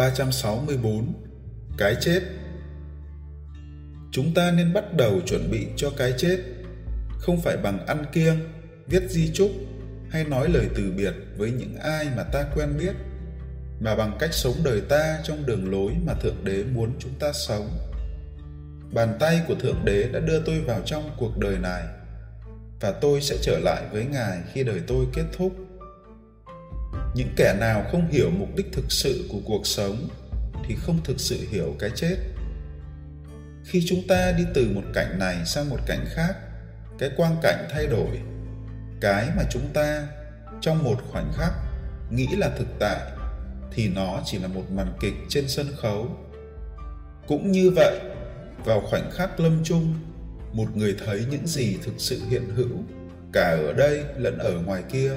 364 Cái chết. Chúng ta nên bắt đầu chuẩn bị cho cái chết, không phải bằng ăn kiêng, viết di chúc hay nói lời từ biệt với những ai mà ta quen biết, mà bằng cách sống đời ta trong đường lối mà Thượng Đế muốn chúng ta sống. Bàn tay của Thượng Đế đã đưa tôi vào trong cuộc đời này, và tôi sẽ trở lại với Ngài khi đời tôi kết thúc những kẻ nào không hiểu mục đích thực sự của cuộc sống thì không thực sự hiểu cái chết. Khi chúng ta đi từ một cảnh này sang một cảnh khác, cái quang cảnh thay đổi. Cái mà chúng ta trong một khoảnh khắc nghĩ là thực tại thì nó chỉ là một màn kịch trên sân khấu. Cũng như vậy, vào khoảnh khắc lâm chung, một người thấy những gì thực sự hiện hữu, cả ở đây lẫn ở ngoài kia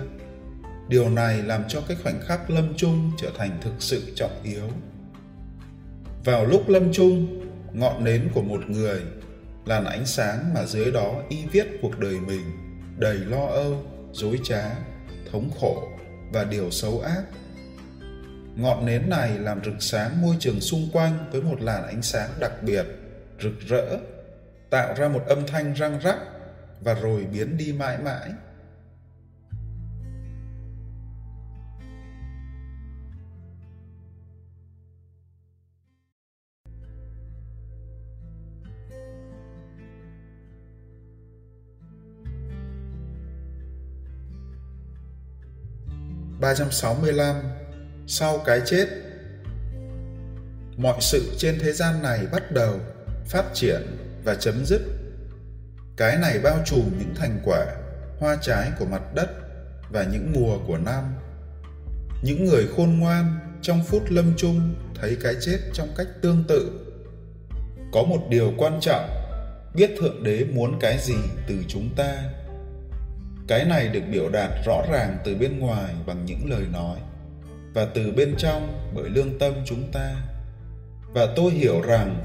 điều này làm cho cái khoảnh khắc lâm chung trở thành thực sự trọng yếu. Vào lúc lâm chung, ngọn nến của một người làn ánh sáng mà dưới đó y viết cuộc đời mình, đầy lo âu, dối trá, thống khổ và điều xấu ác. Ngọn nến này làm rực sáng môi trường xung quanh với một làn ánh sáng đặc biệt, rực rỡ, tạo ra một âm thanh răng rắc và rồi biến đi mãi mãi. 365 Sau cái chết Mọi sự trên thế gian này bắt đầu, phát triển và chấm dứt. Cái này bao trùm những thành quả, hoa trái của mặt đất và những mùa của năm. Những người khôn ngoan trong phút lâm chung thấy cái chết trong cách tương tự. Có một điều quan trọng, biết Thượng Đế muốn cái gì từ chúng ta cái này được biểu đạt rõ ràng từ bên ngoài bằng những lời nói và từ bên trong bởi lương tâm chúng ta. Và tôi hiểu rằng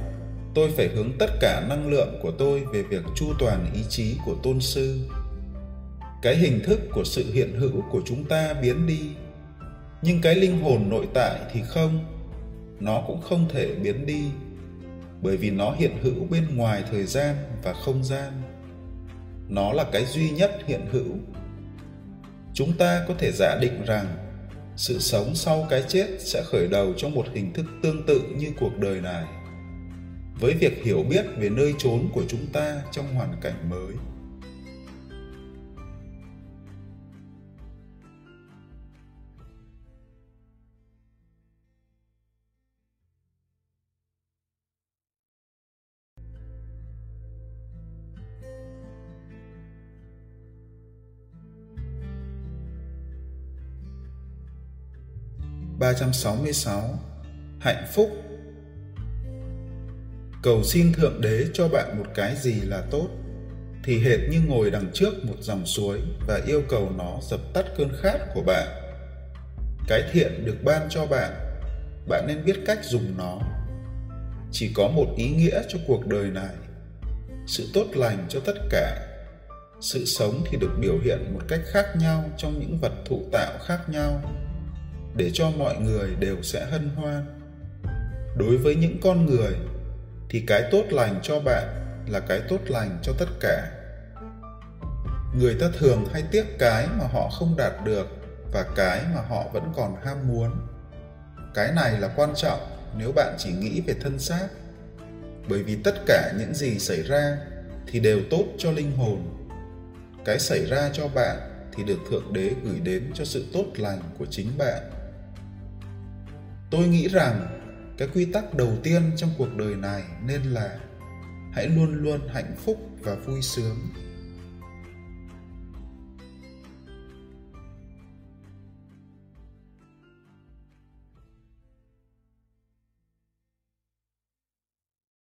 tôi phải hướng tất cả năng lượng của tôi về việc chu toàn ý chí của tôn sư. Cái hình thức của sự hiện hữu của chúng ta biến đi, nhưng cái linh hồn nội tại thì không. Nó cũng không thể biến đi, bởi vì nó hiện hữu bên ngoài thời gian và không gian nó là cái duy nhất hiện hữu. Chúng ta có thể giả định rằng sự sống sau cái chết sẽ khởi đầu trong một hình thức tương tự như cuộc đời này. Với việc hiểu biết về nơi trốn của chúng ta trong hoàn cảnh mới. 366 Hạnh phúc Cầu xin Thượng Đế cho bạn một cái gì là tốt thì hệt như ngồi đằng trước một dòng suối và yêu cầu nó dập tắt cơn khát của bạn. Cái thiện được ban cho bạn, bạn nên biết cách dùng nó. Chỉ có một ý nghĩa cho cuộc đời này, sự tốt lành cho tất cả. Sự sống thì được biểu hiện một cách khác nhau trong những vật thụ tạo khác nhau để cho mọi người đều sẽ hân hoan. Đối với những con người, thì cái tốt lành cho bạn là cái tốt lành cho tất cả. Người ta thường hay tiếc cái mà họ không đạt được và cái mà họ vẫn còn ham muốn. Cái này là quan trọng nếu bạn chỉ nghĩ về thân xác, bởi vì tất cả những gì xảy ra thì đều tốt cho linh hồn. Cái xảy ra cho bạn thì được thượng đế gửi đến cho sự tốt lành của chính bạn tôi nghĩ rằng cái quy tắc đầu tiên trong cuộc đời này nên là hãy luôn luôn hạnh phúc và vui sướng.